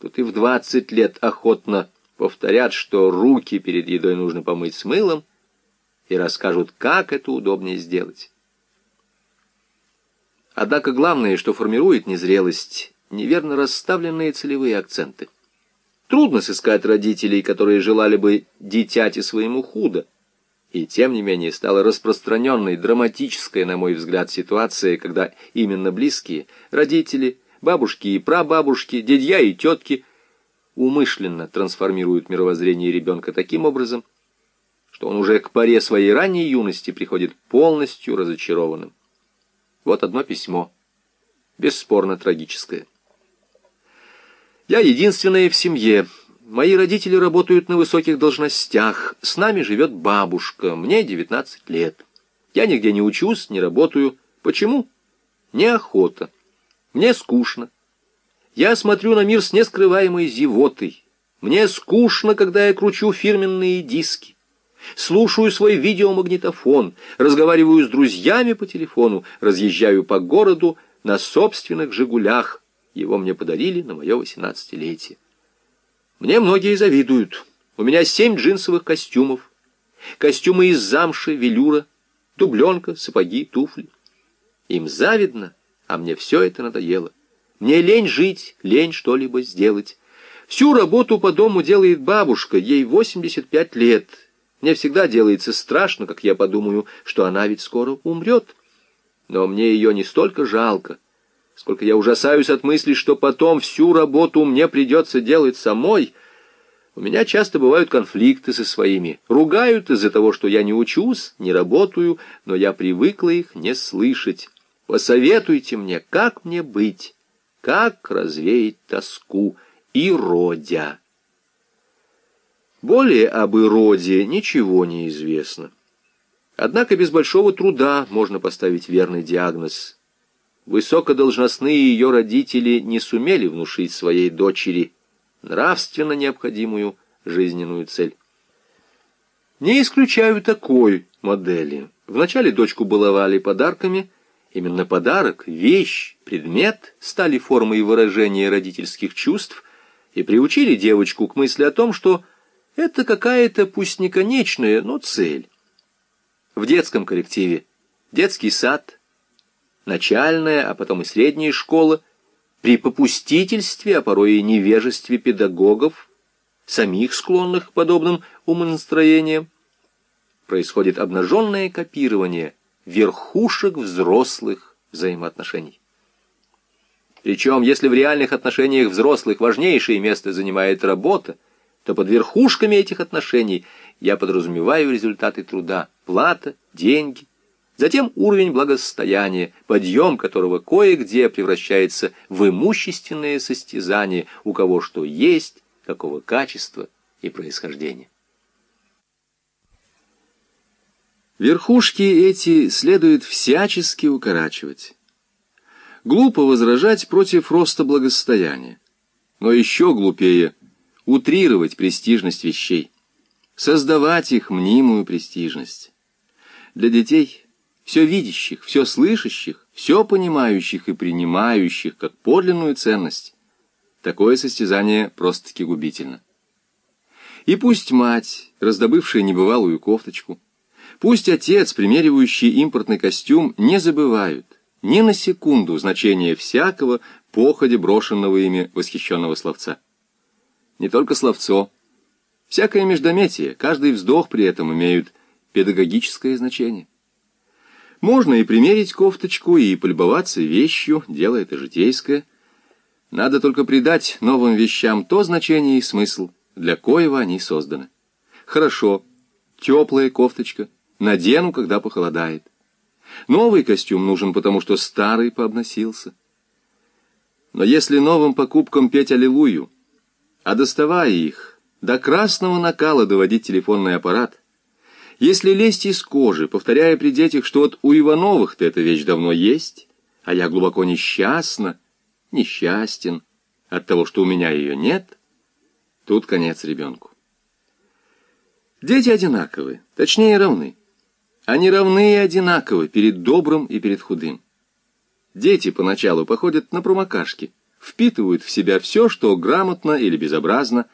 тут и в двадцать лет охотно повторят, что руки перед едой нужно помыть с мылом, и расскажут, как это удобнее сделать. Однако главное, что формирует незрелость, неверно расставленные целевые акценты. Трудно сыскать родителей, которые желали бы дитяти своему худо. И тем не менее стала распространенной драматическая, на мой взгляд, ситуация, когда именно близкие, родители, бабушки и прабабушки, дядья и тетки умышленно трансформируют мировоззрение ребенка таким образом, что он уже к поре своей ранней юности приходит полностью разочарованным. Вот одно письмо, бесспорно трагическое. Я единственная в семье. Мои родители работают на высоких должностях. С нами живет бабушка. Мне 19 лет. Я нигде не учусь, не работаю. Почему? Неохота. Мне скучно. Я смотрю на мир с нескрываемой зевотой. Мне скучно, когда я кручу фирменные диски. Слушаю свой видеомагнитофон, разговариваю с друзьями по телефону, разъезжаю по городу на собственных «Жигулях», его мне подарили на мое восемнадцатилетие. Мне многие завидуют. У меня семь джинсовых костюмов. Костюмы из замши, велюра, дубленка, сапоги, туфли. Им завидно, а мне все это надоело. Мне лень жить, лень что-либо сделать. Всю работу по дому делает бабушка, ей 85 лет. Мне всегда делается страшно, как я подумаю, что она ведь скоро умрет. Но мне ее не столько жалко, сколько я ужасаюсь от мысли, что потом всю работу мне придется делать самой. У меня часто бывают конфликты со своими. Ругают из-за того, что я не учусь, не работаю, но я привыкла их не слышать. Посоветуйте мне, как мне быть, как развеять тоску и родя. Более об ироде ничего не известно. Однако без большого труда можно поставить верный диагноз – Высокодолжностные ее родители не сумели внушить своей дочери нравственно необходимую жизненную цель. Не исключаю такой модели. Вначале дочку баловали подарками. Именно подарок, вещь, предмет стали формой выражения родительских чувств и приучили девочку к мысли о том, что это какая-то, пусть не конечная, но цель. В детском коллективе детский сад – начальная, а потом и средняя школа, при попустительстве, а порой и невежестве педагогов, самих склонных к подобным умонастроениям, происходит обнаженное копирование верхушек взрослых взаимоотношений. Причем, если в реальных отношениях взрослых важнейшее место занимает работа, то под верхушками этих отношений я подразумеваю результаты труда, плата, деньги, Затем уровень благосостояния, подъем которого кое-где превращается в имущественное состязание, у кого что есть, какого качества и происхождения. Верхушки эти следует всячески укорачивать. Глупо возражать против роста благосостояния, но еще глупее утрировать престижность вещей, создавать их мнимую престижность. Для детей – все видящих, все слышащих, все понимающих и принимающих как подлинную ценность. Такое состязание просто-таки губительно. И пусть мать, раздобывшая небывалую кофточку, пусть отец, примеривающий импортный костюм, не забывают ни на секунду значение всякого походе брошенного ими восхищенного словца. Не только словцо, всякое междометие, каждый вздох при этом имеют педагогическое значение. Можно и примерить кофточку, и полюбоваться вещью, дело это житейское. Надо только придать новым вещам то значение и смысл, для коего они созданы. Хорошо, теплая кофточка, надену, когда похолодает. Новый костюм нужен, потому что старый пообносился. Но если новым покупкам петь аллилуйю, а доставая их, до красного накала доводить телефонный аппарат, если лезть из кожи, повторяя при детях, что вот у Ивановых-то эта вещь давно есть, а я глубоко несчастна, несчастен от того, что у меня ее нет, тут конец ребенку. Дети одинаковы, точнее равны. Они равны и одинаковы перед добрым и перед худым. Дети поначалу походят на промокашки, впитывают в себя все, что грамотно или безобразно